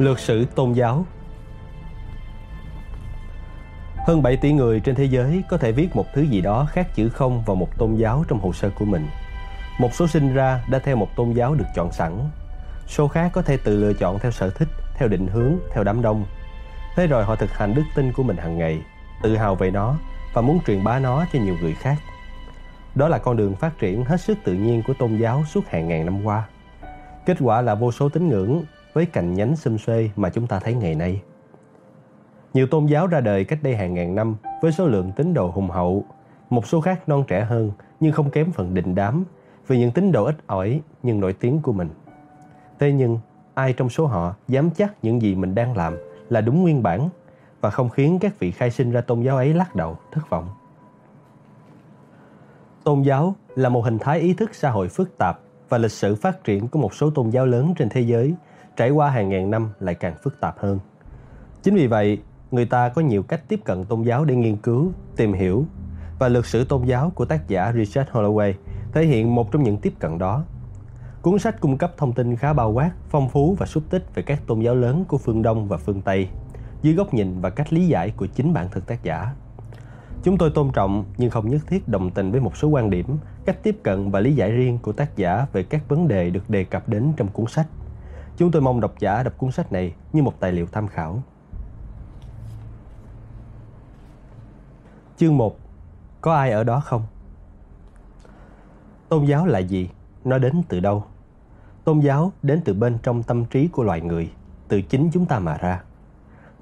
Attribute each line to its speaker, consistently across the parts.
Speaker 1: Lược sử tôn giáo Hơn 7 tỷ người trên thế giới có thể viết một thứ gì đó khác chữ không vào một tôn giáo trong hồ sơ của mình. Một số sinh ra đã theo một tôn giáo được chọn sẵn. Số khác có thể tự lựa chọn theo sở thích, theo định hướng, theo đám đông. Thế rồi họ thực hành đức tin của mình hàng ngày, tự hào về nó và muốn truyền bá nó cho nhiều người khác. Đó là con đường phát triển hết sức tự nhiên của tôn giáo suốt hàng ngàn năm qua. Kết quả là vô số tín ngưỡng với cành nhánh xum xuê mà chúng ta thấy ngày nay. Nhiều tôn giáo ra đời cách đây hàng ngàn năm với số lượng tín đồ hùng hậu, một số khác non trẻ hơn nhưng không kém phần định đám vì những tín đồ ít ỏi nhưng nổi tiếng của mình. Thế nhưng, ai trong số họ dám chắc những gì mình đang làm là đúng nguyên bản và không khiến các vị khai sinh ra tôn giáo ấy lắc đầu, thất vọng. Tôn giáo là một hình thái ý thức xã hội phức tạp và lịch sử phát triển của một số tôn giáo lớn trên thế giới trải qua hàng ngàn năm lại càng phức tạp hơn. Chính vì vậy, người ta có nhiều cách tiếp cận tôn giáo để nghiên cứu, tìm hiểu và lược sử tôn giáo của tác giả Richard Holloway thể hiện một trong những tiếp cận đó. Cuốn sách cung cấp thông tin khá bao quát, phong phú và xúc tích về các tôn giáo lớn của phương Đông và phương Tây, dưới góc nhìn và cách lý giải của chính bản thân tác giả. Chúng tôi tôn trọng nhưng không nhất thiết đồng tình với một số quan điểm, cách tiếp cận và lý giải riêng của tác giả về các vấn đề được đề cập đến trong cuốn sách. Chúng tôi mong độc giả đọc cuốn sách này như một tài liệu tham khảo. Chương 1 Có ai ở đó không? Tôn giáo là gì? Nó đến từ đâu? Tôn giáo đến từ bên trong tâm trí của loài người, từ chính chúng ta mà ra.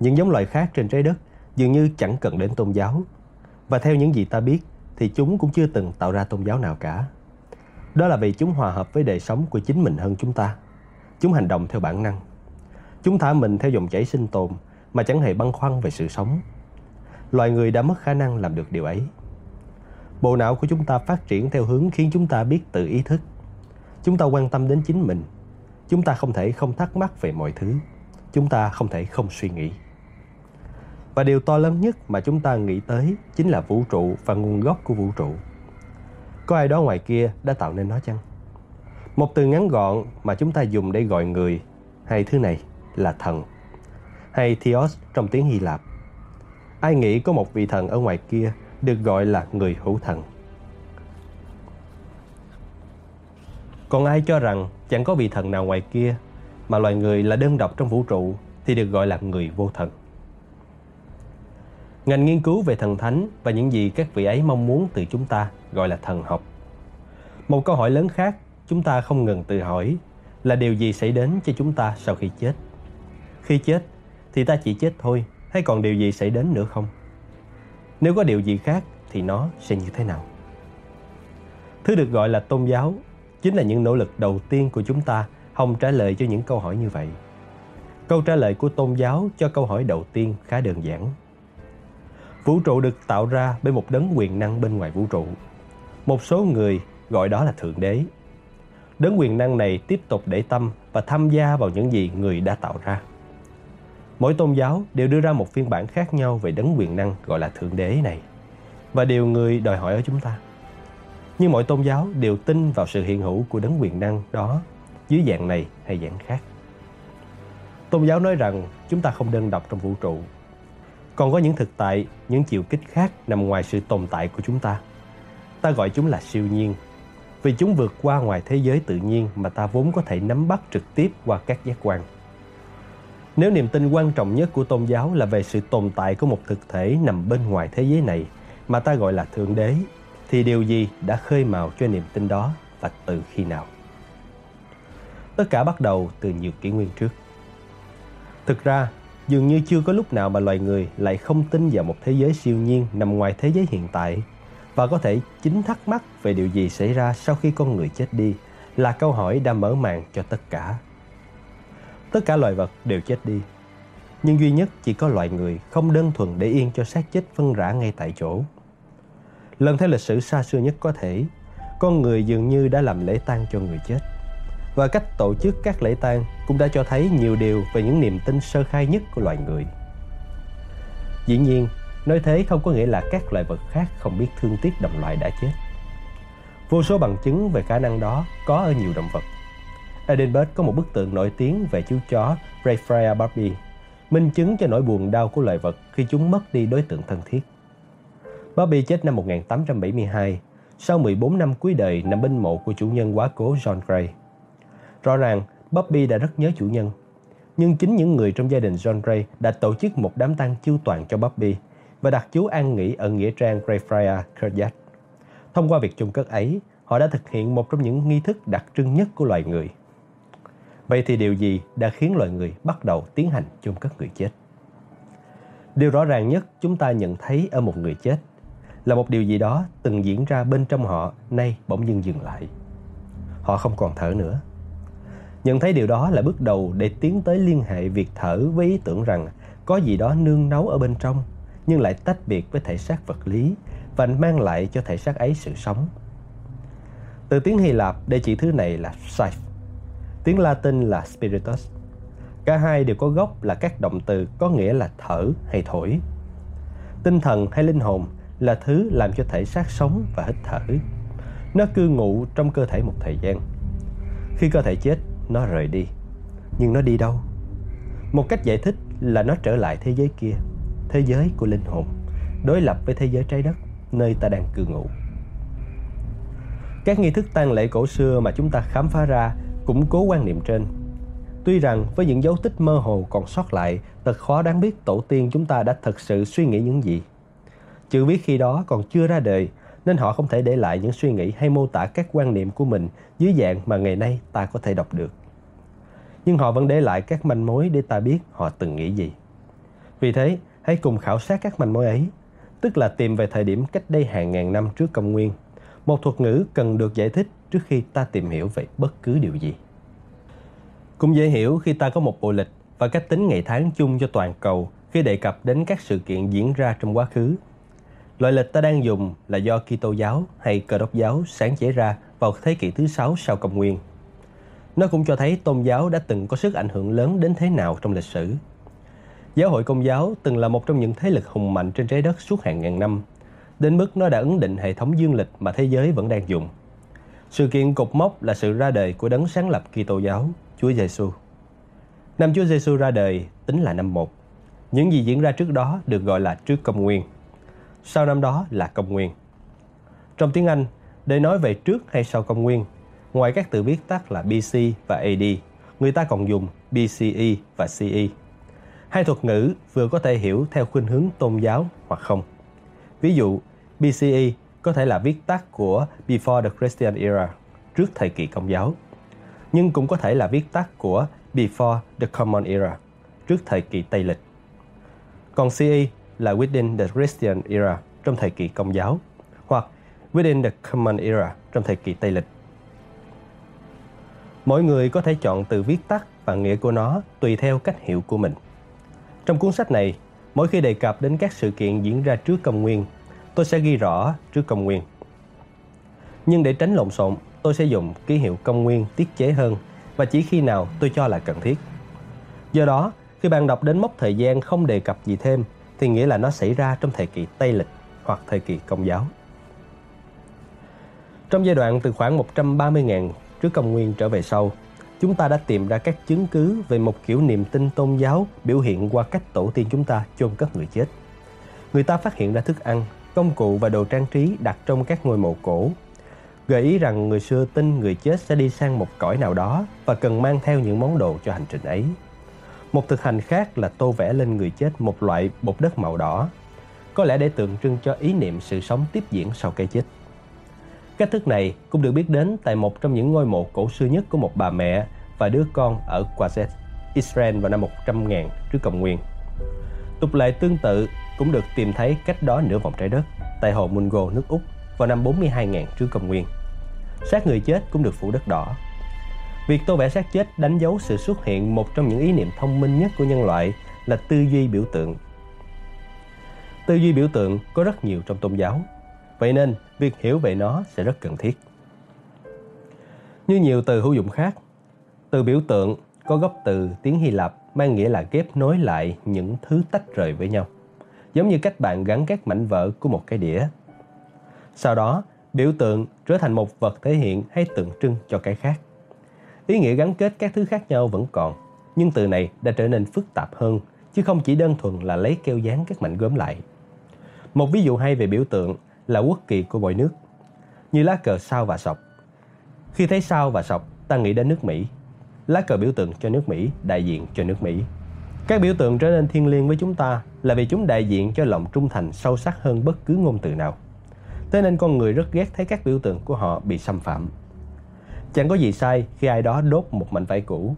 Speaker 1: Những giống loài khác trên trái đất dường như chẳng cần đến tôn giáo. Và theo những gì ta biết thì chúng cũng chưa từng tạo ra tôn giáo nào cả. Đó là vì chúng hòa hợp với đời sống của chính mình hơn chúng ta. Chúng hành động theo bản năng. Chúng thả mình theo dòng chảy sinh tồn mà chẳng hề băn khoăn về sự sống. Loài người đã mất khả năng làm được điều ấy. Bộ não của chúng ta phát triển theo hướng khiến chúng ta biết tự ý thức. Chúng ta quan tâm đến chính mình. Chúng ta không thể không thắc mắc về mọi thứ. Chúng ta không thể không suy nghĩ. Và điều to lớn nhất mà chúng ta nghĩ tới chính là vũ trụ và nguồn gốc của vũ trụ. Có ai đó ngoài kia đã tạo nên nó chăng? Một từ ngắn gọn mà chúng ta dùng để gọi người hay thứ này là thần hay Theos trong tiếng Hy Lạp. Ai nghĩ có một vị thần ở ngoài kia được gọi là người hữu thần. Còn ai cho rằng chẳng có vị thần nào ngoài kia mà loài người là đơn độc trong vũ trụ thì được gọi là người vô thần. Ngành nghiên cứu về thần thánh và những gì các vị ấy mong muốn từ chúng ta gọi là thần học. Một câu hỏi lớn khác chúng ta không ngừng tự hỏi là điều gì xảy đến cho chúng ta sau khi chết. Khi chết thì ta chỉ chết thôi, hay còn điều gì xảy đến nữa không? Nếu có điều gì khác thì nó sẽ như thế nào? Thứ được gọi là tôn giáo chính là những nỗ lực đầu tiên của chúng ta hòng trả lời cho những câu hỏi như vậy. Câu trả lời của tôn giáo cho câu hỏi đầu tiên khá đơn giản. Vũ trụ được tạo ra bởi một đấng quyền năng bên ngoài vũ trụ. Một số người gọi đó là Thượng Đế. Đấng quyền năng này tiếp tục để tâm và tham gia vào những gì người đã tạo ra. Mỗi tôn giáo đều đưa ra một phiên bản khác nhau về đấng quyền năng gọi là Thượng Đế này và điều người đòi hỏi ở chúng ta. Nhưng mỗi tôn giáo đều tin vào sự hiện hữu của đấng quyền năng đó dưới dạng này hay dạng khác. Tôn giáo nói rằng chúng ta không đơn độc trong vũ trụ. Còn có những thực tại, những chiều kích khác nằm ngoài sự tồn tại của chúng ta. Ta gọi chúng là siêu nhiên vì chúng vượt qua ngoài thế giới tự nhiên mà ta vốn có thể nắm bắt trực tiếp qua các giác quan. Nếu niềm tin quan trọng nhất của tôn giáo là về sự tồn tại của một thực thể nằm bên ngoài thế giới này mà ta gọi là Thượng Đế, thì điều gì đã khơi mào cho niềm tin đó và từ khi nào? Tất cả bắt đầu từ nhiều kỷ nguyên trước. Thực ra, dường như chưa có lúc nào mà loài người lại không tin vào một thế giới siêu nhiên nằm ngoài thế giới hiện tại và có thể chính thắc mắc về điều gì xảy ra sau khi con người chết đi là câu hỏi đã mở màn cho tất cả. Tất cả loài vật đều chết đi, nhưng duy nhất chỉ có loài người không đơn thuần để yên cho xác chết phân rã ngay tại chỗ. Lần theo lịch sử xa xưa nhất có thể, con người dường như đã làm lễ tang cho người chết. Và cách tổ chức các lễ tang cũng đã cho thấy nhiều điều về những niềm tin sơ khai nhất của loài người. Dĩ nhiên, nói thế không có nghĩa là các loài vật khác không biết thương tiếc đồng loại đã chết. Vô số bằng chứng về khả năng đó có ở nhiều động vật. Edinburgh có một bức tượng nổi tiếng về chú chó Greyfriar Barbie, minh chứng cho nỗi buồn đau của loài vật khi chúng mất đi đối tượng thân thiết. Barbie chết năm 1872, sau 14 năm cuối đời nằm bên mộ của chủ nhân quá cố John Gray. Rõ ràng, Bobby đã rất nhớ chủ nhân. Nhưng chính những người trong gia đình John Gray đã tổ chức một đám tang chiêu toàn cho Bobby và đặt chú an nghỉ ở nghĩa trang Greyfriars Kirkyard. Thông qua việc chôn cất ấy, họ đã thực hiện một trong những nghi thức đặc trưng nhất của loài người. Vậy thì điều gì đã khiến loài người bắt đầu tiến hành chôn cất người chết? Điều rõ ràng nhất chúng ta nhận thấy ở một người chết là một điều gì đó từng diễn ra bên trong họ nay bỗng dưng dừng lại. Họ không còn thở nữa. Nhận thấy điều đó là bước đầu để tiến tới liên hệ việc thở với ý tưởng rằng có gì đó nương nấu ở bên trong nhưng lại tách biệt với thể xác vật lý và mang lại cho thể xác ấy sự sống. Từ tiếng Hy Lạp để chỉ thứ này là psyche, tiếng Latin là spiritus. Cả hai đều có gốc là các động từ có nghĩa là thở hay thổi. Tinh thần hay linh hồn là thứ làm cho thể xác sống và hít thở. Nó cư ngụ trong cơ thể một thời gian. Khi cơ thể chết, nó rời đi. Nhưng nó đi đâu? Một cách giải thích là nó trở lại thế giới kia, thế giới của linh hồn, đối lập với thế giới trái đất, nơi ta đang cư ngụ. Các nghi thức tang lễ cổ xưa mà chúng ta khám phá ra củng cố quan niệm trên. Tuy rằng với những dấu tích mơ hồ còn sót lại, thật khó đáng biết tổ tiên chúng ta đã thật sự suy nghĩ những gì. Chữ viết khi đó còn chưa ra đời, nên họ không thể để lại những suy nghĩ hay mô tả các quan niệm của mình dưới dạng mà ngày nay ta có thể đọc được. Nhưng họ vẫn để lại các manh mối để ta biết họ từng nghĩ gì. Vì thế, hãy cùng khảo sát các manh mối ấy, tức là tìm về thời điểm cách đây hàng ngàn năm trước công nguyên. Một thuật ngữ cần được giải thích trước khi ta tìm hiểu về bất cứ điều gì. Cũng dễ hiểu khi ta có một bộ lịch và cách tính ngày tháng chung cho toàn cầu khi đề cập đến các sự kiện diễn ra trong quá khứ Loại lịch ta đang dùng là do Kitô giáo hay Cơ đốc giáo sáng chế ra vào thế kỷ thứ sáu sau công nguyên. Nó cũng cho thấy tôn giáo đã từng có sức ảnh hưởng lớn đến thế nào trong lịch sử. Giáo hội công giáo từng là một trong những thế lực hùng mạnh trên trái đất suốt hàng ngàn năm, đến mức nó đã ấn định hệ thống dương lịch mà thế giới vẫn đang dùng. Sự kiện cột mốc là sự ra đời của đấng sáng lập Kitô giáo, Chúa Giêsu. Năm Chúa Giêsu ra đời tính là năm 1. Những gì diễn ra trước đó được gọi là trước công nguyên sau năm đó là công nguyên. Trong tiếng Anh, để nói về trước hay sau công nguyên, ngoài các từ viết tắt là BC và AD, người ta còn dùng BCE và CE. Hai thuật ngữ vừa có thể hiểu theo khuynh hướng tôn giáo hoặc không. Ví dụ, BCE có thể là viết tắt của Before the Christian Era, trước thời kỳ công giáo, nhưng cũng có thể là viết tắt của Before the Common Era, trước thời kỳ Tây lịch. Còn CE là within the Christian era trong thời kỳ công giáo hoặc within the Common era trong thời kỳ Tây lịch. Mỗi người có thể chọn từ viết tắt và nghĩa của nó tùy theo cách hiểu của mình. Trong cuốn sách này, mỗi khi đề cập đến các sự kiện diễn ra trước công nguyên, tôi sẽ ghi rõ trước công nguyên. Nhưng để tránh lộn xộn, tôi sẽ dùng ký hiệu công nguyên tiết chế hơn và chỉ khi nào tôi cho là cần thiết. Do đó, khi bạn đọc đến mốc thời gian không đề cập gì thêm thì nghĩa là nó xảy ra trong thời kỳ Tây lịch hoặc thời kỳ Công giáo. Trong giai đoạn từ khoảng 130.000 trước công nguyên trở về sau, chúng ta đã tìm ra các chứng cứ về một kiểu niềm tin tôn giáo biểu hiện qua cách tổ tiên chúng ta chôn cất người chết. Người ta phát hiện ra thức ăn, công cụ và đồ trang trí đặt trong các ngôi mộ cổ, gợi ý rằng người xưa tin người chết sẽ đi sang một cõi nào đó và cần mang theo những món đồ cho hành trình ấy. Một thực hành khác là tô vẽ lên người chết một loại bột đất màu đỏ, có lẽ để tượng trưng cho ý niệm sự sống tiếp diễn sau cái chết. Cách thức này cũng được biết đến tại một trong những ngôi mộ cổ xưa nhất của một bà mẹ và đứa con ở Qazet, Israel vào năm 100.000 trước công nguyên. Tục lệ tương tự cũng được tìm thấy cách đó nửa vòng trái đất tại hồ Mungo, nước Úc vào năm 42.000 trước công nguyên. Xác người chết cũng được phủ đất đỏ Việc tô vẽ xác chết đánh dấu sự xuất hiện một trong những ý niệm thông minh nhất của nhân loại là tư duy biểu tượng. Tư duy biểu tượng có rất nhiều trong tôn giáo, vậy nên việc hiểu về nó sẽ rất cần thiết. Như nhiều từ hữu dụng khác, từ biểu tượng có gốc từ tiếng Hy Lạp mang nghĩa là ghép nối lại những thứ tách rời với nhau, giống như cách bạn gắn các mảnh vỡ của một cái đĩa. Sau đó, biểu tượng trở thành một vật thể hiện hay tượng trưng cho cái khác. Ý nghĩa gắn kết các thứ khác nhau vẫn còn, nhưng từ này đã trở nên phức tạp hơn, chứ không chỉ đơn thuần là lấy keo dán các mảnh gốm lại. Một ví dụ hay về biểu tượng là quốc kỳ của mọi nước, như lá cờ sao và sọc. Khi thấy sao và sọc, ta nghĩ đến nước Mỹ. Lá cờ biểu tượng cho nước Mỹ, đại diện cho nước Mỹ. Các biểu tượng trở nên thiêng liêng với chúng ta là vì chúng đại diện cho lòng trung thành sâu sắc hơn bất cứ ngôn từ nào. Thế nên con người rất ghét thấy các biểu tượng của họ bị xâm phạm. Chẳng có gì sai khi ai đó đốt một mảnh vải cũ.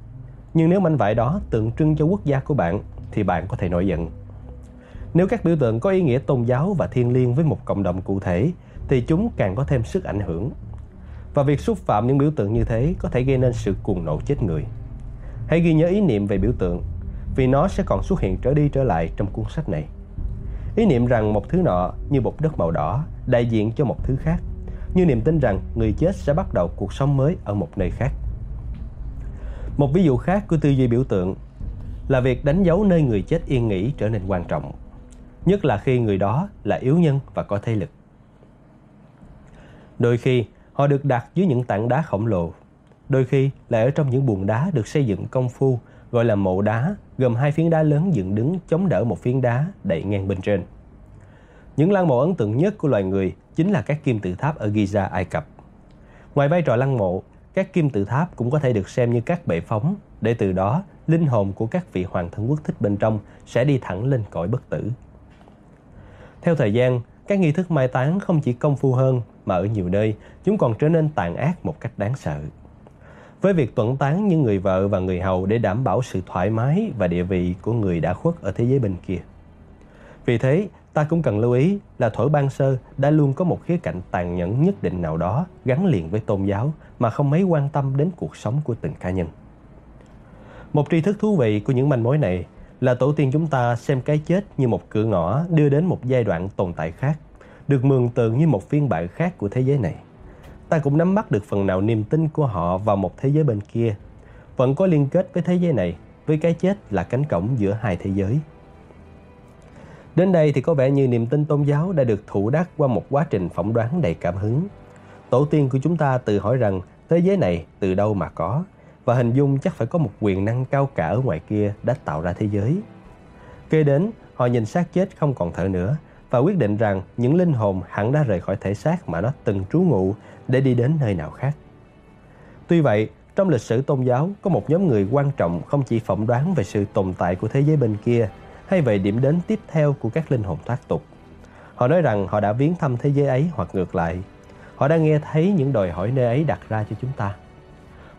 Speaker 1: Nhưng nếu mảnh vải đó tượng trưng cho quốc gia của bạn thì bạn có thể nổi giận. Nếu các biểu tượng có ý nghĩa tôn giáo và thiêng liêng với một cộng đồng cụ thể thì chúng càng có thêm sức ảnh hưởng. Và việc xúc phạm những biểu tượng như thế có thể gây nên sự cuồng nộ chết người. Hãy ghi nhớ ý niệm về biểu tượng vì nó sẽ còn xuất hiện trở đi trở lại trong cuốn sách này. Ý niệm rằng một thứ nọ như bột đất màu đỏ đại diện cho một thứ khác, như niềm tin rằng người chết sẽ bắt đầu cuộc sống mới ở một nơi khác. Một ví dụ khác của tư duy biểu tượng là việc đánh dấu nơi người chết yên nghỉ trở nên quan trọng, nhất là khi người đó là yếu nhân và có thế lực. Đôi khi, họ được đặt dưới những tảng đá khổng lồ, đôi khi lại ở trong những buồng đá được xây dựng công phu gọi là mộ đá, gồm hai phiến đá lớn dựng đứng chống đỡ một phiến đá đậy ngang bên trên. Những lăng mộ ấn tượng nhất của loài người chính là các kim tự tháp ở Giza, Ai Cập. Ngoài vai trò lăng mộ, các kim tự tháp cũng có thể được xem như các bệ phóng, để từ đó linh hồn của các vị hoàng thân quốc thích bên trong sẽ đi thẳng lên cõi bất tử. Theo thời gian, các nghi thức mai táng không chỉ công phu hơn mà ở nhiều nơi chúng còn trở nên tàn ác một cách đáng sợ với việc tuẩn tán những người vợ và người hầu để đảm bảo sự thoải mái và địa vị của người đã khuất ở thế giới bên kia. Vì thế, ta cũng cần lưu ý là thổi ban sơ đã luôn có một khía cạnh tàn nhẫn nhất định nào đó gắn liền với tôn giáo mà không mấy quan tâm đến cuộc sống của từng cá nhân. Một tri thức thú vị của những manh mối này là tổ tiên chúng ta xem cái chết như một cửa ngõ đưa đến một giai đoạn tồn tại khác, được mường tượng như một phiên bản khác của thế giới này ta cũng nắm bắt được phần nào niềm tin của họ vào một thế giới bên kia. Vẫn có liên kết với thế giới này, với cái chết là cánh cổng giữa hai thế giới. Đến đây thì có vẻ như niềm tin tôn giáo đã được thụ đắc qua một quá trình phỏng đoán đầy cảm hứng. Tổ tiên của chúng ta tự hỏi rằng thế giới này từ đâu mà có và hình dung chắc phải có một quyền năng cao cả ở ngoài kia đã tạo ra thế giới. Kế đến, họ nhìn xác chết không còn thở nữa và quyết định rằng những linh hồn hẳn đã rời khỏi thể xác mà nó từng trú ngụ để đi đến nơi nào khác. Tuy vậy, trong lịch sử tôn giáo có một nhóm người quan trọng không chỉ phỏng đoán về sự tồn tại của thế giới bên kia hay về điểm đến tiếp theo của các linh hồn thoát tục. Họ nói rằng họ đã viếng thăm thế giới ấy hoặc ngược lại. Họ đã nghe thấy những đòi hỏi nơi ấy đặt ra cho chúng ta.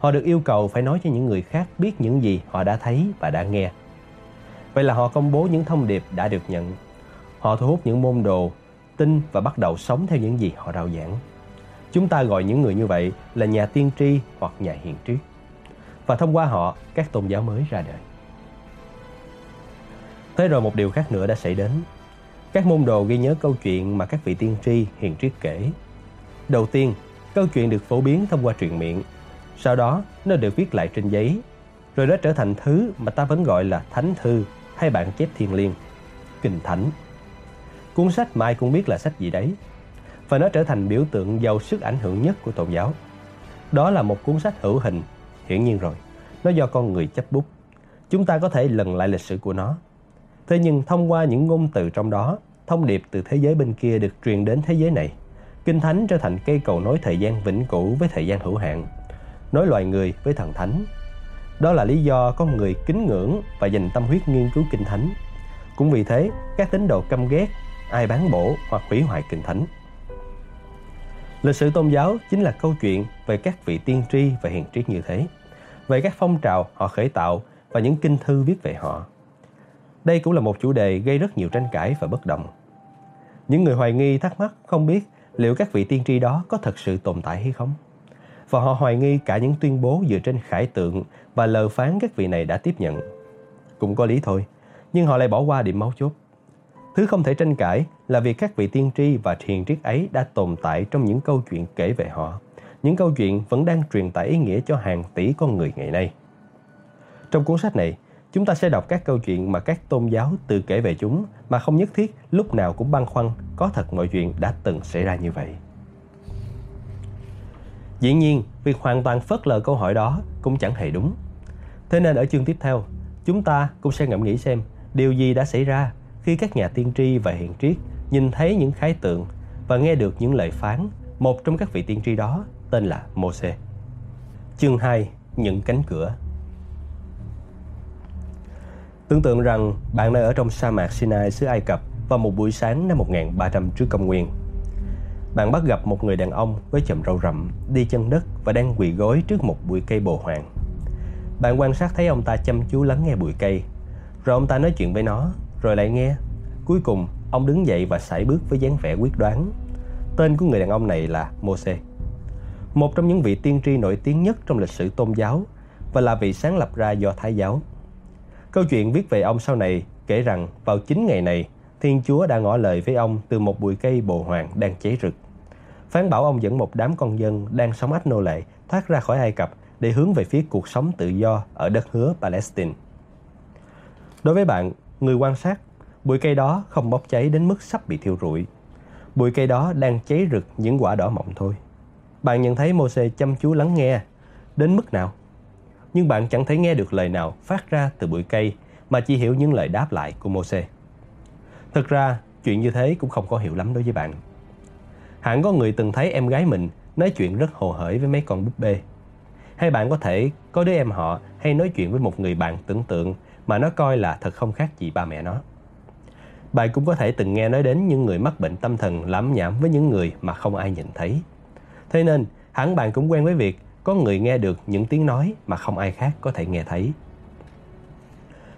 Speaker 1: Họ được yêu cầu phải nói cho những người khác biết những gì họ đã thấy và đã nghe. Vậy là họ công bố những thông điệp đã được nhận. Họ thu hút những môn đồ, tin và bắt đầu sống theo những gì họ rao giảng. Chúng ta gọi những người như vậy là nhà tiên tri hoặc nhà hiền triết. Và thông qua họ, các tôn giáo mới ra đời. Thế rồi một điều khác nữa đã xảy đến. Các môn đồ ghi nhớ câu chuyện mà các vị tiên tri hiền triết kể. Đầu tiên, câu chuyện được phổ biến thông qua truyền miệng. Sau đó, nó được viết lại trên giấy. Rồi nó trở thành thứ mà ta vẫn gọi là thánh thư hay bản chép thiên liêng, kinh thánh. Cuốn sách mà ai cũng biết là sách gì đấy, và nó trở thành biểu tượng giàu sức ảnh hưởng nhất của tôn giáo. Đó là một cuốn sách hữu hình, hiển nhiên rồi, nó do con người chấp bút. Chúng ta có thể lần lại lịch sử của nó. Thế nhưng thông qua những ngôn từ trong đó, thông điệp từ thế giới bên kia được truyền đến thế giới này. Kinh Thánh trở thành cây cầu nối thời gian vĩnh cửu với thời gian hữu hạn, nối loài người với thần thánh. Đó là lý do con người kính ngưỡng và dành tâm huyết nghiên cứu Kinh Thánh. Cũng vì thế, các tín đồ căm ghét, ai bán bổ hoặc hủy hoại Kinh Thánh. Lịch sử tôn giáo chính là câu chuyện về các vị tiên tri và hiền triết như thế, về các phong trào họ khởi tạo và những kinh thư viết về họ. Đây cũng là một chủ đề gây rất nhiều tranh cãi và bất đồng. Những người hoài nghi thắc mắc không biết liệu các vị tiên tri đó có thật sự tồn tại hay không. Và họ hoài nghi cả những tuyên bố dựa trên khải tượng và lờ phán các vị này đã tiếp nhận. Cũng có lý thôi, nhưng họ lại bỏ qua điểm máu chốt. Thứ không thể tranh cãi là việc các vị tiên tri và thiền triết ấy đã tồn tại trong những câu chuyện kể về họ. Những câu chuyện vẫn đang truyền tải ý nghĩa cho hàng tỷ con người ngày nay. Trong cuốn sách này, chúng ta sẽ đọc các câu chuyện mà các tôn giáo tự kể về chúng mà không nhất thiết lúc nào cũng băn khoăn có thật mọi chuyện đã từng xảy ra như vậy. Dĩ nhiên, việc hoàn toàn phớt lờ câu hỏi đó cũng chẳng hề đúng. Thế nên ở chương tiếp theo, chúng ta cũng sẽ ngẫm nghĩ xem điều gì đã xảy ra khi các nhà tiên tri và hiện triết nhìn thấy những khái tượng và nghe được những lời phán một trong các vị tiên tri đó tên là Moses. Chương 2 Những cánh cửa Tưởng tượng rằng bạn đang ở trong sa mạc Sinai xứ Ai Cập vào một buổi sáng năm 1300 trước công nguyên. Bạn bắt gặp một người đàn ông với chùm râu rậm, đi chân đất và đang quỳ gối trước một bụi cây bồ hoàng. Bạn quan sát thấy ông ta chăm chú lắng nghe bụi cây, rồi ông ta nói chuyện với nó, rồi lại nghe. Cuối cùng, ông đứng dậy và sải bước với dáng vẻ quyết đoán. Tên của người đàn ông này là Moses một trong những vị tiên tri nổi tiếng nhất trong lịch sử tôn giáo và là vị sáng lập ra do Thái giáo. Câu chuyện viết về ông sau này kể rằng vào chính ngày này, Thiên Chúa đã ngỏ lời với ông từ một bụi cây bồ hoàng đang cháy rực. Phán bảo ông dẫn một đám con dân đang sống ách nô lệ thoát ra khỏi Ai Cập để hướng về phía cuộc sống tự do ở đất hứa Palestine. Đối với bạn, người quan sát, bụi cây đó không bốc cháy đến mức sắp bị thiêu rụi. Bụi cây đó đang cháy rực những quả đỏ mọng thôi. Bạn nhận thấy Moses chăm chú lắng nghe đến mức nào? Nhưng bạn chẳng thấy nghe được lời nào phát ra từ bụi cây mà chỉ hiểu những lời đáp lại của Moses. Thực ra, chuyện như thế cũng không có hiểu lắm đối với bạn. Hẳn có người từng thấy em gái mình nói chuyện rất hồ hởi với mấy con búp bê. Hay bạn có thể có đứa em họ hay nói chuyện với một người bạn tưởng tượng mà nó coi là thật không khác gì ba mẹ nó. Bạn cũng có thể từng nghe nói đến những người mắc bệnh tâm thần lắm nhảm với những người mà không ai nhìn thấy. Thế nên, hẳn bạn cũng quen với việc có người nghe được những tiếng nói mà không ai khác có thể nghe thấy.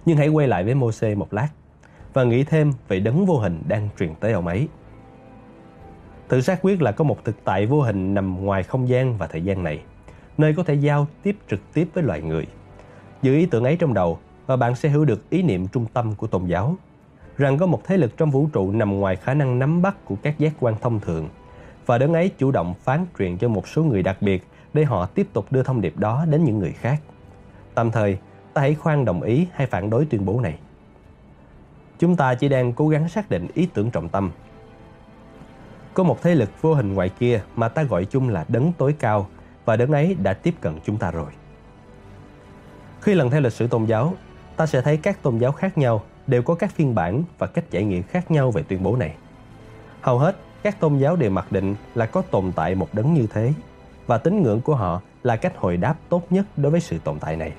Speaker 1: Nhưng hãy quay lại với Moses một lát và nghĩ thêm về đấng vô hình đang truyền tới ông ấy. Tự xác quyết là có một thực tại vô hình nằm ngoài không gian và thời gian này, nơi có thể giao tiếp trực tiếp với loài người. Giữ ý tưởng ấy trong đầu và bạn sẽ hiểu được ý niệm trung tâm của tôn giáo, rằng có một thế lực trong vũ trụ nằm ngoài khả năng nắm bắt của các giác quan thông thường – và đấng ấy chủ động phán truyền cho một số người đặc biệt để họ tiếp tục đưa thông điệp đó đến những người khác. Tạm thời, ta hãy khoan đồng ý hay phản đối tuyên bố này. Chúng ta chỉ đang cố gắng xác định ý tưởng trọng tâm. Có một thế lực vô hình ngoài kia mà ta gọi chung là đấng tối cao và đấng ấy đã tiếp cận chúng ta rồi. Khi lần theo lịch sử tôn giáo, ta sẽ thấy các tôn giáo khác nhau đều có các phiên bản và cách giải nghĩa khác nhau về tuyên bố này. Hầu hết các tôn giáo đều mặc định là có tồn tại một đấng như thế và tín ngưỡng của họ là cách hồi đáp tốt nhất đối với sự tồn tại này.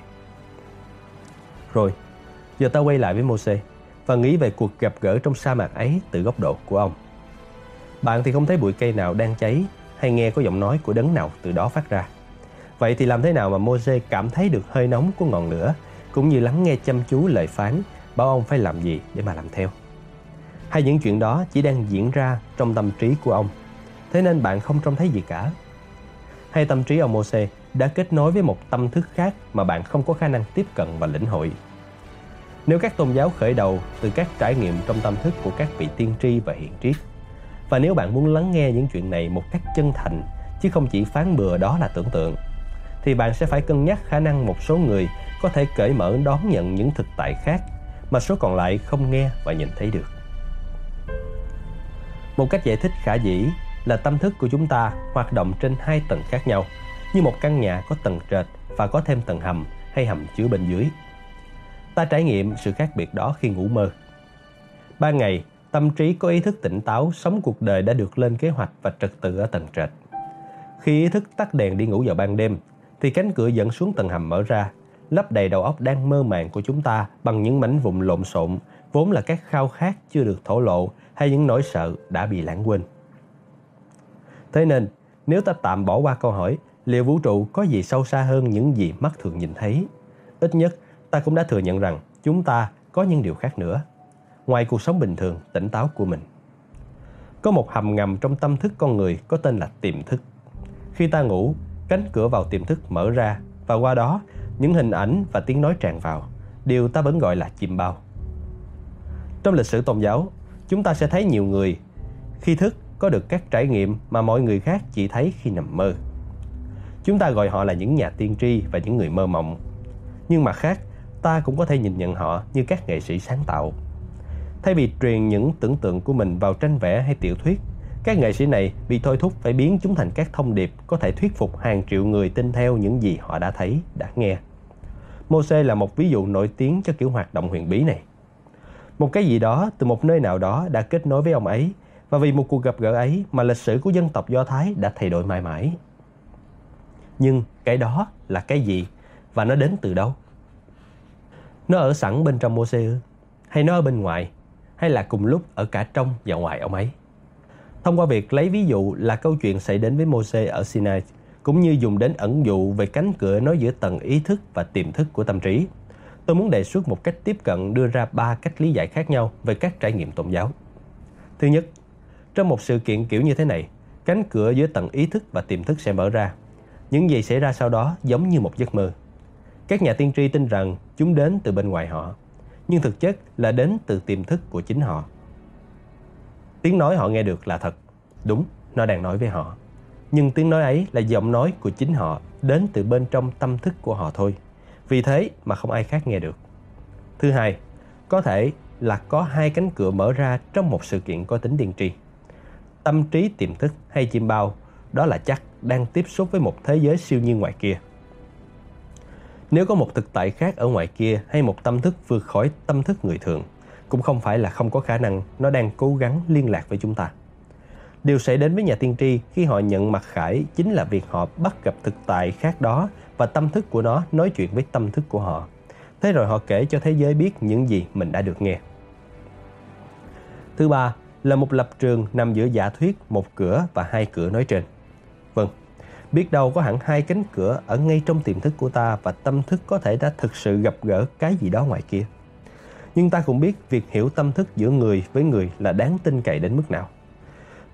Speaker 1: Rồi, giờ ta quay lại với Moses và nghĩ về cuộc gặp gỡ trong sa mạc ấy từ góc độ của ông. Bạn thì không thấy bụi cây nào đang cháy hay nghe có giọng nói của đấng nào từ đó phát ra. Vậy thì làm thế nào mà Moses cảm thấy được hơi nóng của ngọn lửa cũng như lắng nghe chăm chú lời phán bảo ông phải làm gì để mà làm theo? hay những chuyện đó chỉ đang diễn ra trong tâm trí của ông. Thế nên bạn không trông thấy gì cả. Hay tâm trí ông Moses đã kết nối với một tâm thức khác mà bạn không có khả năng tiếp cận và lĩnh hội. Nếu các tôn giáo khởi đầu từ các trải nghiệm trong tâm thức của các vị tiên tri và hiện triết, và nếu bạn muốn lắng nghe những chuyện này một cách chân thành, chứ không chỉ phán bừa đó là tưởng tượng, thì bạn sẽ phải cân nhắc khả năng một số người có thể cởi mở đón nhận những thực tại khác mà số còn lại không nghe và nhìn thấy được. Một cách giải thích khả dĩ là tâm thức của chúng ta hoạt động trên hai tầng khác nhau, như một căn nhà có tầng trệt và có thêm tầng hầm hay hầm chứa bên dưới. Ta trải nghiệm sự khác biệt đó khi ngủ mơ. Ban ngày, tâm trí có ý thức tỉnh táo sống cuộc đời đã được lên kế hoạch và trật tự ở tầng trệt. Khi ý thức tắt đèn đi ngủ vào ban đêm, thì cánh cửa dẫn xuống tầng hầm mở ra, lấp đầy đầu óc đang mơ màng của chúng ta bằng những mảnh vụn lộn xộn, vốn là các khao khát chưa được thổ lộ hay những nỗi sợ đã bị lãng quên. Thế nên, nếu ta tạm bỏ qua câu hỏi liệu vũ trụ có gì sâu xa hơn những gì mắt thường nhìn thấy, ít nhất ta cũng đã thừa nhận rằng chúng ta có những điều khác nữa, ngoài cuộc sống bình thường, tỉnh táo của mình. Có một hầm ngầm trong tâm thức con người có tên là tiềm thức. Khi ta ngủ, cánh cửa vào tiềm thức mở ra và qua đó những hình ảnh và tiếng nói tràn vào, điều ta vẫn gọi là chìm bao. Trong lịch sử tôn giáo, chúng ta sẽ thấy nhiều người khi thức có được các trải nghiệm mà mọi người khác chỉ thấy khi nằm mơ. Chúng ta gọi họ là những nhà tiên tri và những người mơ mộng. Nhưng mặt khác, ta cũng có thể nhìn nhận họ như các nghệ sĩ sáng tạo. Thay vì truyền những tưởng tượng của mình vào tranh vẽ hay tiểu thuyết, Các nghệ sĩ này bị thôi thúc phải biến chúng thành các thông điệp có thể thuyết phục hàng triệu người tin theo những gì họ đã thấy, đã nghe. Mose là một ví dụ nổi tiếng cho kiểu hoạt động huyền bí này. Một cái gì đó từ một nơi nào đó đã kết nối với ông ấy và vì một cuộc gặp gỡ ấy mà lịch sử của dân tộc Do Thái đã thay đổi mãi mãi. Nhưng cái đó là cái gì và nó đến từ đâu? Nó ở sẵn bên trong Mose? Hay nó ở bên ngoài? Hay là cùng lúc ở cả trong và ngoài ông ấy? Thông qua việc lấy ví dụ là câu chuyện xảy đến với Moses ở Sinai, cũng như dùng đến ẩn dụ về cánh cửa nối giữa tầng ý thức và tiềm thức của tâm trí, tôi muốn đề xuất một cách tiếp cận đưa ra ba cách lý giải khác nhau về các trải nghiệm tôn giáo. Thứ nhất, trong một sự kiện kiểu như thế này, cánh cửa giữa tầng ý thức và tiềm thức sẽ mở ra. Những gì xảy ra sau đó giống như một giấc mơ. Các nhà tiên tri tin rằng chúng đến từ bên ngoài họ, nhưng thực chất là đến từ tiềm thức của chính họ. Tiếng nói họ nghe được là thật. Đúng, nó đang nói với họ. Nhưng tiếng nói ấy là giọng nói của chính họ, đến từ bên trong tâm thức của họ thôi. Vì thế mà không ai khác nghe được. Thứ hai, có thể là có hai cánh cửa mở ra trong một sự kiện có tính điên tri. Tâm trí tiềm thức hay chim bao, đó là chắc đang tiếp xúc với một thế giới siêu nhiên ngoài kia. Nếu có một thực tại khác ở ngoài kia hay một tâm thức vượt khỏi tâm thức người thường, cũng không phải là không có khả năng nó đang cố gắng liên lạc với chúng ta. Điều xảy đến với nhà tiên tri khi họ nhận mặt khải chính là việc họ bắt gặp thực tại khác đó và tâm thức của nó nói chuyện với tâm thức của họ. Thế rồi họ kể cho thế giới biết những gì mình đã được nghe. Thứ ba là một lập trường nằm giữa giả thuyết, một cửa và hai cửa nói trên. Biết đâu có hẳn hai cánh cửa ở ngay trong tiềm thức của ta và tâm thức có thể đã thực sự gặp gỡ cái gì đó ngoài kia. Nhưng ta cũng biết việc hiểu tâm thức giữa người với người là đáng tin cậy đến mức nào.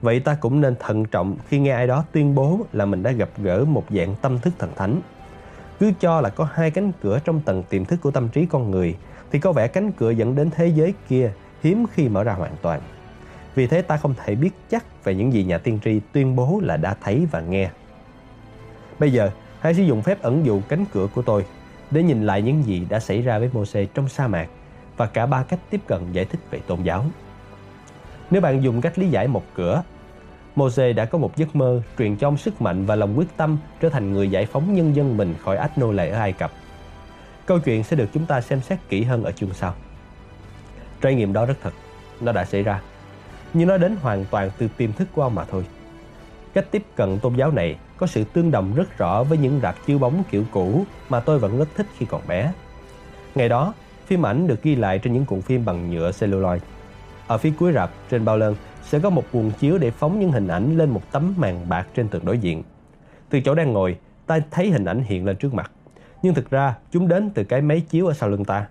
Speaker 1: Vậy ta cũng nên thận trọng khi nghe ai đó tuyên bố là mình đã gặp gỡ một dạng tâm thức thần thánh. Cứ cho là có hai cánh cửa trong tầng tiềm thức của tâm trí con người, thì có vẻ cánh cửa dẫn đến thế giới kia hiếm khi mở ra hoàn toàn. Vì thế ta không thể biết chắc về những gì nhà tiên tri tuyên bố là đã thấy và nghe. Bây giờ, hãy sử dụng phép ẩn dụ cánh cửa của tôi để nhìn lại những gì đã xảy ra với Moses trong sa mạc và cả ba cách tiếp cận giải thích về tôn giáo. Nếu bạn dùng cách lý giải một cửa, Moses đã có một giấc mơ truyền cho ông sức mạnh và lòng quyết tâm trở thành người giải phóng nhân dân mình khỏi ách nô lệ ở Ai Cập. Câu chuyện sẽ được chúng ta xem xét kỹ hơn ở chương sau. Trải nghiệm đó rất thật, nó đã xảy ra, nhưng nó đến hoàn toàn từ tiềm thức của ông mà thôi. Cách tiếp cận tôn giáo này có sự tương đồng rất rõ với những rạp chiếu bóng kiểu cũ mà tôi vẫn rất thích khi còn bé. Ngày đó, phim ảnh được ghi lại trên những cuộn phim bằng nhựa celluloid. Ở phía cuối rạp, trên bao lân sẽ có một buồng chiếu để phóng những hình ảnh lên một tấm màn bạc trên tường đối diện. Từ chỗ đang ngồi, ta thấy hình ảnh hiện lên trước mặt. Nhưng thực ra, chúng đến từ cái máy chiếu ở sau lưng ta.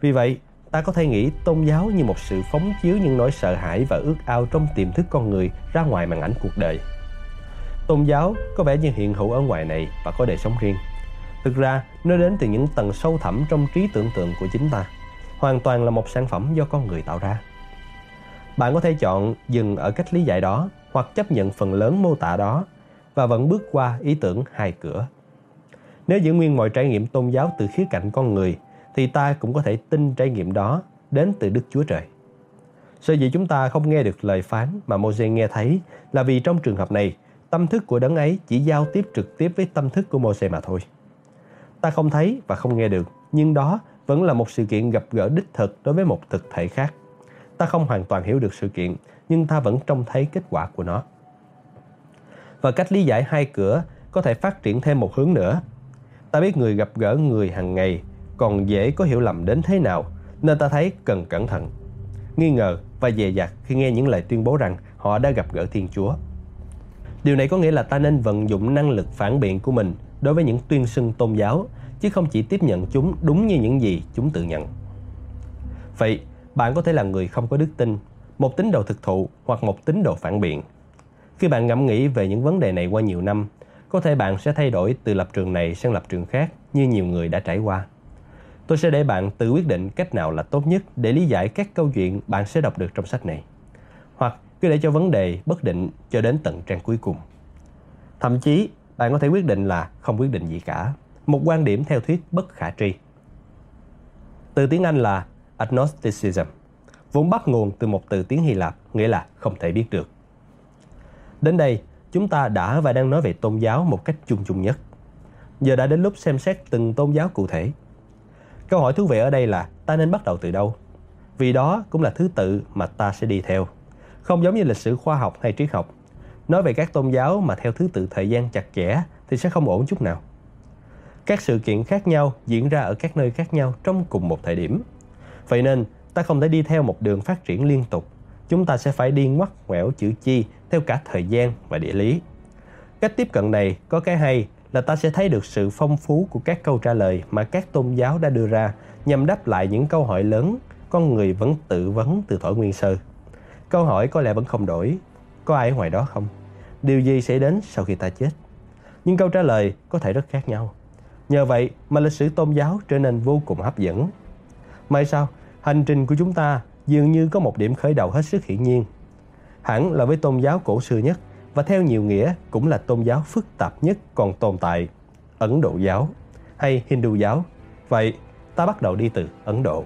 Speaker 1: Vì vậy, ta có thể nghĩ tôn giáo như một sự phóng chiếu những nỗi sợ hãi và ước ao trong tiềm thức con người ra ngoài màn ảnh cuộc đời. Tôn giáo có vẻ như hiện hữu ở ngoài này và có đời sống riêng. Thực ra, nó đến từ những tầng sâu thẳm trong trí tưởng tượng của chính ta. Hoàn toàn là một sản phẩm do con người tạo ra. Bạn có thể chọn dừng ở cách lý giải đó hoặc chấp nhận phần lớn mô tả đó và vẫn bước qua ý tưởng hai cửa. Nếu giữ nguyên mọi trải nghiệm tôn giáo từ khía cạnh con người thì ta cũng có thể tin trải nghiệm đó đến từ Đức Chúa Trời. Sở dĩ chúng ta không nghe được lời phán mà Moses nghe thấy là vì trong trường hợp này, tâm thức của đấng ấy chỉ giao tiếp trực tiếp với tâm thức của Moses mà thôi. Ta không thấy và không nghe được, nhưng đó vẫn là một sự kiện gặp gỡ đích thực đối với một thực thể khác. Ta không hoàn toàn hiểu được sự kiện, nhưng ta vẫn trông thấy kết quả của nó. Và cách lý giải hai cửa có thể phát triển thêm một hướng nữa. Ta biết người gặp gỡ người hàng ngày còn dễ có hiểu lầm đến thế nào, nên ta thấy cần cẩn thận, nghi ngờ và dè dặt khi nghe những lời tuyên bố rằng họ đã gặp gỡ Thiên Chúa. Điều này có nghĩa là ta nên vận dụng năng lực phản biện của mình đối với những tuyên xưng tôn giáo, chứ không chỉ tiếp nhận chúng đúng như những gì chúng tự nhận. Vậy, bạn có thể là người không có đức tin, một tín đồ thực thụ hoặc một tín đồ phản biện. Khi bạn ngẫm nghĩ về những vấn đề này qua nhiều năm, có thể bạn sẽ thay đổi từ lập trường này sang lập trường khác như nhiều người đã trải qua. Tôi sẽ để bạn tự quyết định cách nào là tốt nhất để lý giải các câu chuyện bạn sẽ đọc được trong sách này. Hoặc cứ để cho vấn đề bất định cho đến tận trang cuối cùng. Thậm chí, bạn có thể quyết định là không quyết định gì cả. Một quan điểm theo thuyết bất khả tri. Từ tiếng Anh là agnosticism, vốn bắt nguồn từ một từ tiếng Hy Lạp nghĩa là không thể biết được. Đến đây, chúng ta đã và đang nói về tôn giáo một cách chung chung nhất. Giờ đã đến lúc xem xét từng tôn giáo cụ thể. Câu hỏi thú vị ở đây là ta nên bắt đầu từ đâu? Vì đó cũng là thứ tự mà ta sẽ đi theo. Không giống như lịch sử khoa học hay triết học. Nói về các tôn giáo mà theo thứ tự thời gian chặt chẽ thì sẽ không ổn chút nào. Các sự kiện khác nhau diễn ra ở các nơi khác nhau trong cùng một thời điểm. Vậy nên, ta không thể đi theo một đường phát triển liên tục. Chúng ta sẽ phải đi ngoắt ngoẻo chữ chi theo cả thời gian và địa lý. Cách tiếp cận này có cái hay là ta sẽ thấy được sự phong phú của các câu trả lời mà các tôn giáo đã đưa ra nhằm đáp lại những câu hỏi lớn con người vẫn tự vấn từ thổi nguyên sơ. Câu hỏi có lẽ vẫn không đổi. Có ai ở ngoài đó không? Điều gì sẽ đến sau khi ta chết? Nhưng câu trả lời có thể rất khác nhau. Nhờ vậy mà lịch sử tôn giáo trở nên vô cùng hấp dẫn. May sao, hành trình của chúng ta dường như có một điểm khởi đầu hết sức hiển nhiên. Hẳn là với tôn giáo cổ xưa nhất và theo nhiều nghĩa cũng là tôn giáo phức tạp nhất còn tồn tại, Ấn Độ giáo hay Hindu giáo. Vậy ta bắt đầu đi từ Ấn Độ.